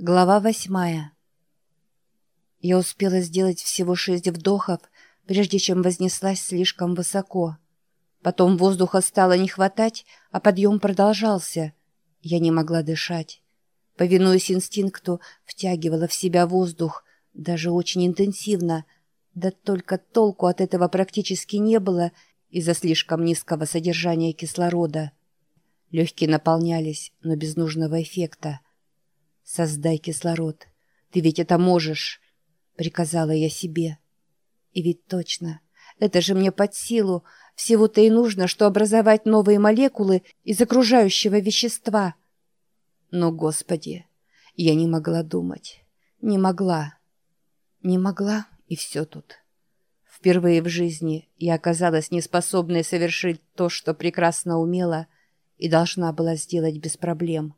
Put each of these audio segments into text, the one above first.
Глава восьмая. Я успела сделать всего шесть вдохов, прежде чем вознеслась слишком высоко. Потом воздуха стало не хватать, а подъем продолжался. Я не могла дышать. Повинуясь инстинкту, втягивала в себя воздух, даже очень интенсивно. Да только толку от этого практически не было из-за слишком низкого содержания кислорода. Легкие наполнялись, но без нужного эффекта. «Создай кислород. Ты ведь это можешь!» — приказала я себе. И ведь точно. Это же мне под силу. Всего-то и нужно, что образовать новые молекулы из окружающего вещества. Но, Господи, я не могла думать. Не могла. Не могла, и все тут. Впервые в жизни я оказалась неспособной совершить то, что прекрасно умела и должна была сделать без проблем.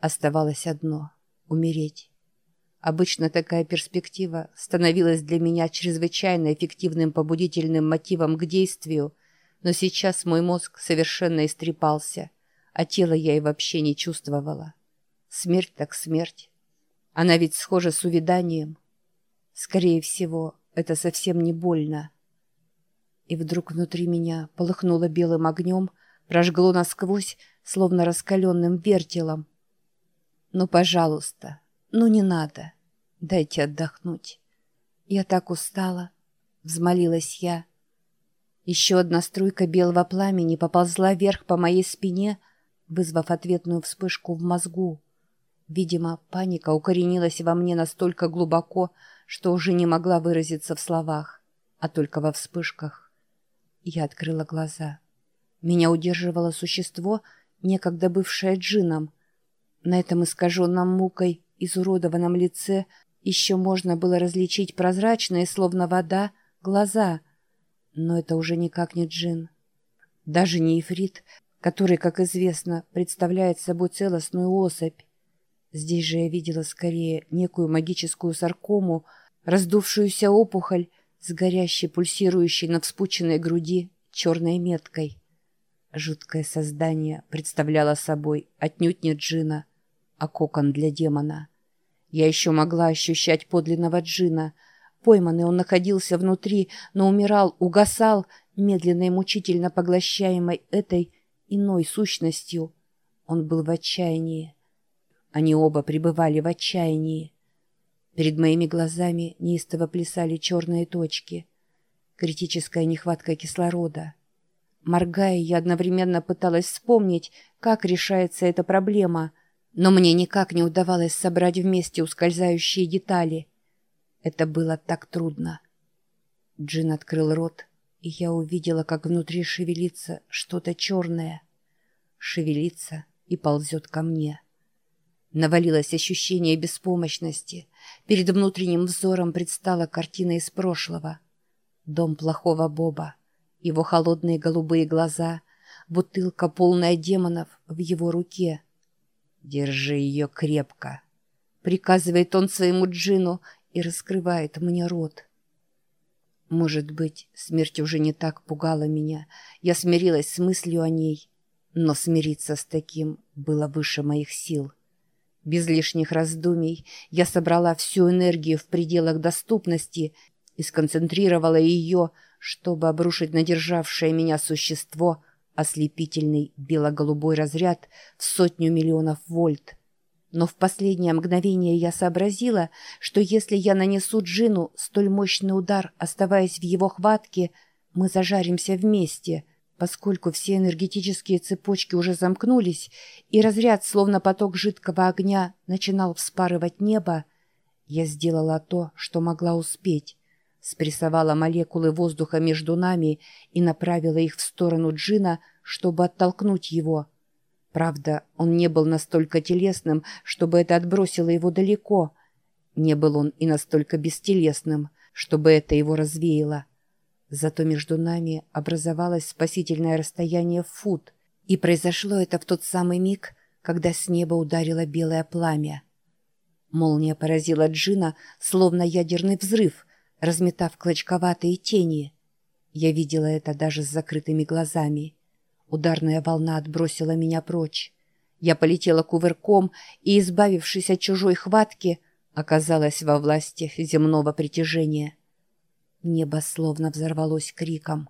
Оставалось одно — умереть. Обычно такая перспектива становилась для меня чрезвычайно эффективным побудительным мотивом к действию, но сейчас мой мозг совершенно истрепался, а тело я и вообще не чувствовала. Смерть так смерть. Она ведь схожа с увяданием. Скорее всего, это совсем не больно. И вдруг внутри меня полыхнуло белым огнем, прожгло насквозь, словно раскаленным вертелом. «Ну, пожалуйста, ну не надо. Дайте отдохнуть. Я так устала», — взмолилась я. Еще одна струйка белого пламени поползла вверх по моей спине, вызвав ответную вспышку в мозгу. Видимо, паника укоренилась во мне настолько глубоко, что уже не могла выразиться в словах, а только во вспышках. Я открыла глаза. Меня удерживало существо, некогда бывшее джином — на этом искаженном мукой, изуродованном лице еще можно было различить прозрачные, словно вода, глаза. Но это уже никак не джин. Даже не ифрит, который, как известно, представляет собой целостную особь. Здесь же я видела скорее некую магическую саркому, раздувшуюся опухоль с горящей, пульсирующей на вспученной груди черной меткой. Жуткое создание представляло собой отнюдь не джина, а кокон для демона. Я еще могла ощущать подлинного джина. Пойманный он находился внутри, но умирал, угасал, медленно и мучительно поглощаемой этой иной сущностью. Он был в отчаянии. Они оба пребывали в отчаянии. Перед моими глазами неистово плясали черные точки. Критическая нехватка кислорода. Моргая, я одновременно пыталась вспомнить, как решается эта проблема — но мне никак не удавалось собрать вместе ускользающие детали. Это было так трудно. Джин открыл рот, и я увидела, как внутри шевелится что-то черное. Шевелится и ползет ко мне. Навалилось ощущение беспомощности. Перед внутренним взором предстала картина из прошлого. Дом плохого Боба, его холодные голубые глаза, бутылка, полная демонов, в его руке — «Держи ее крепко», — приказывает он своему джину и раскрывает мне рот. Может быть, смерть уже не так пугала меня. Я смирилась с мыслью о ней. Но смириться с таким было выше моих сил. Без лишних раздумий я собрала всю энергию в пределах доступности и сконцентрировала ее, чтобы обрушить на державшее меня существо ослепительный бело-голубой разряд в сотню миллионов вольт. Но в последнее мгновение я сообразила, что если я нанесу Джину столь мощный удар, оставаясь в его хватке, мы зажаримся вместе, поскольку все энергетические цепочки уже замкнулись, и разряд, словно поток жидкого огня, начинал вспарывать небо, я сделала то, что могла успеть спрессовала молекулы воздуха между нами и направила их в сторону Джина, чтобы оттолкнуть его. Правда, он не был настолько телесным, чтобы это отбросило его далеко. Не был он и настолько бестелесным, чтобы это его развеяло. Зато между нами образовалось спасительное расстояние в фут, и произошло это в тот самый миг, когда с неба ударило белое пламя. Молния поразила Джина, словно ядерный взрыв — разметав клочковатые тени. Я видела это даже с закрытыми глазами. Ударная волна отбросила меня прочь. Я полетела кувырком и, избавившись от чужой хватки, оказалась во власти земного притяжения. Небо словно взорвалось криком.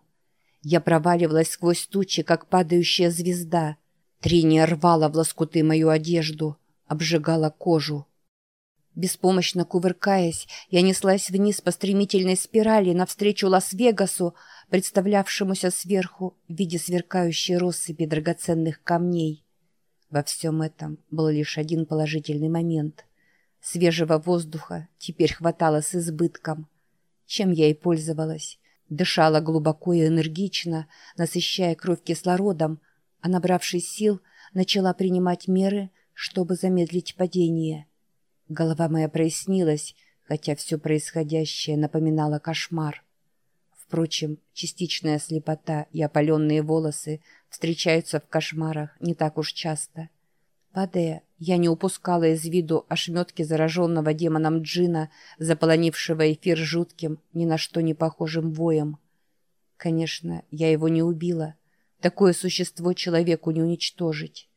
Я проваливалась сквозь тучи, как падающая звезда. Триния рвала в лоскуты мою одежду, обжигала кожу. Беспомощно кувыркаясь, я неслась вниз по стремительной спирали навстречу Лас-Вегасу, представлявшемуся сверху в виде сверкающей россыпи драгоценных камней. Во всем этом был лишь один положительный момент. Свежего воздуха теперь хватало с избытком. Чем я и пользовалась. Дышала глубоко и энергично, насыщая кровь кислородом, а набравшись сил, начала принимать меры, чтобы замедлить падение. Голова моя прояснилась, хотя все происходящее напоминало кошмар. Впрочем, частичная слепота и опаленные волосы встречаются в кошмарах не так уж часто. Падая, я не упускала из виду ошметки зараженного демоном джина, заполонившего эфир жутким, ни на что не похожим воем. Конечно, я его не убила. Такое существо человеку не уничтожить.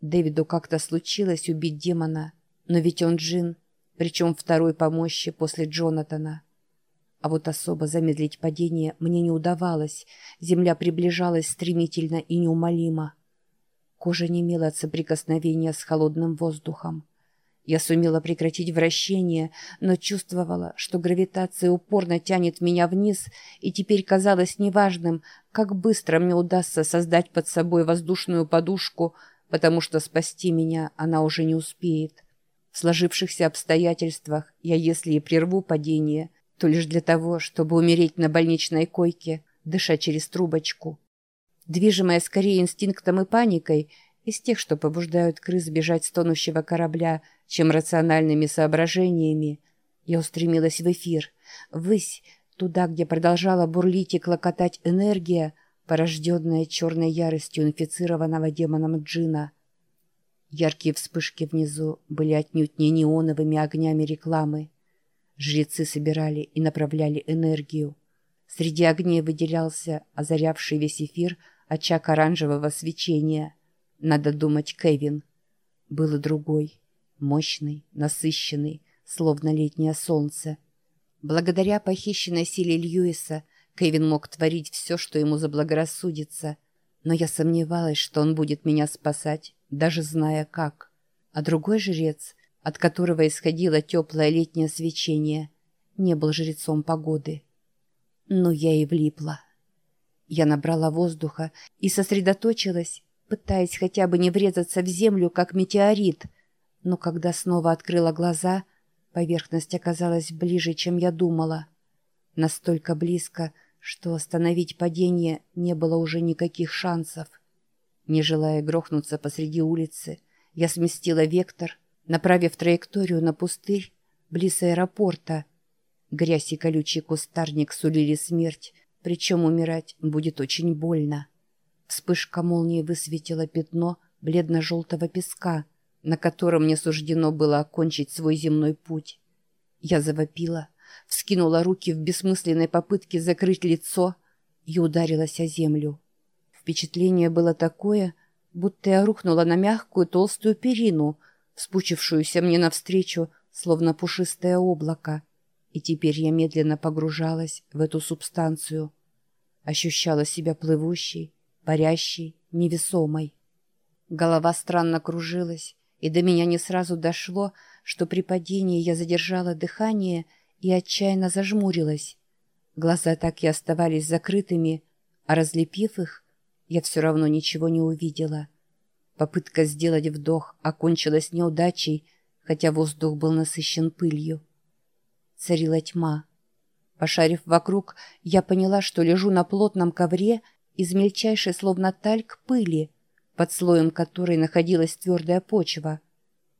Дэвиду как-то случилось убить демона — но ведь он джин, причем второй по мощи после Джонатана. А вот особо замедлить падение мне не удавалось. Земля приближалась стремительно и неумолимо. Кожа немела от соприкосновения с холодным воздухом. Я сумела прекратить вращение, но чувствовала, что гравитация упорно тянет меня вниз, и теперь казалось неважным, как быстро мне удастся создать под собой воздушную подушку, потому что спасти меня она уже не успеет. В сложившихся обстоятельствах я, если и прерву падение, то лишь для того, чтобы умереть на больничной койке, дыша через трубочку. Движимая скорее инстинктом и паникой, из тех, что побуждают крыс бежать с тонущего корабля, чем рациональными соображениями, я устремилась в эфир, ввысь, туда, где продолжала бурлить и клокотать энергия, порожденная черной яростью инфицированного демоном Джина — Яркие вспышки внизу были отнюдь не неоновыми огнями рекламы. Жрецы собирали и направляли энергию. Среди огней выделялся озарявший весь эфир очаг оранжевого свечения. Надо думать, Кевин. Был и другой, мощный, насыщенный, словно летнее солнце. Благодаря похищенной силе Льюиса Кевин мог творить все, что ему заблагорассудится, но я сомневалась, что он будет меня спасать даже зная как. А другой жрец, от которого исходило теплое летнее свечение, не был жрецом погоды. Но я и влипла. Я набрала воздуха и сосредоточилась, пытаясь хотя бы не врезаться в землю, как метеорит. Но когда снова открыла глаза, поверхность оказалась ближе, чем я думала. Настолько близко, что остановить падение не было уже никаких шансов. Не желая грохнуться посреди улицы, я сместила вектор, направив траекторию на пустырь близ аэропорта. Грязь и колючий кустарник сулили смерть, причем умирать будет очень больно. Вспышка молнии высветила пятно бледно-желтого песка, на котором мне суждено было окончить свой земной путь. Я завопила, вскинула руки в бессмысленной попытке закрыть лицо и ударилась о землю. Впечатление было такое, будто я рухнула на мягкую толстую перину, вспучившуюся мне навстречу, словно пушистое облако. И теперь я медленно погружалась в эту субстанцию. Ощущала себя плывущей, парящей, невесомой. Голова странно кружилась, и до меня не сразу дошло, что при падении я задержала дыхание и отчаянно зажмурилась. Глаза так и оставались закрытыми, а разлепив их, я все равно ничего не увидела. Попытка сделать вдох окончилась неудачей, хотя воздух был насыщен пылью. Царила тьма. Пошарив вокруг, я поняла, что лежу на плотном ковре из мельчайшей, словно тальк, пыли, под слоем которой находилась твердая почва.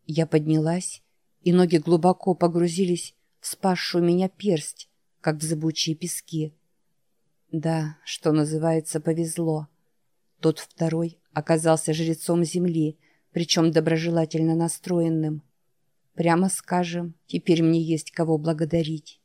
Я поднялась, и ноги глубоко погрузились в спасшую меня персть, как в зыбучие пески. Да, что называется, повезло. Тот второй оказался жрецом земли, причем доброжелательно настроенным. Прямо скажем, теперь мне есть кого благодарить.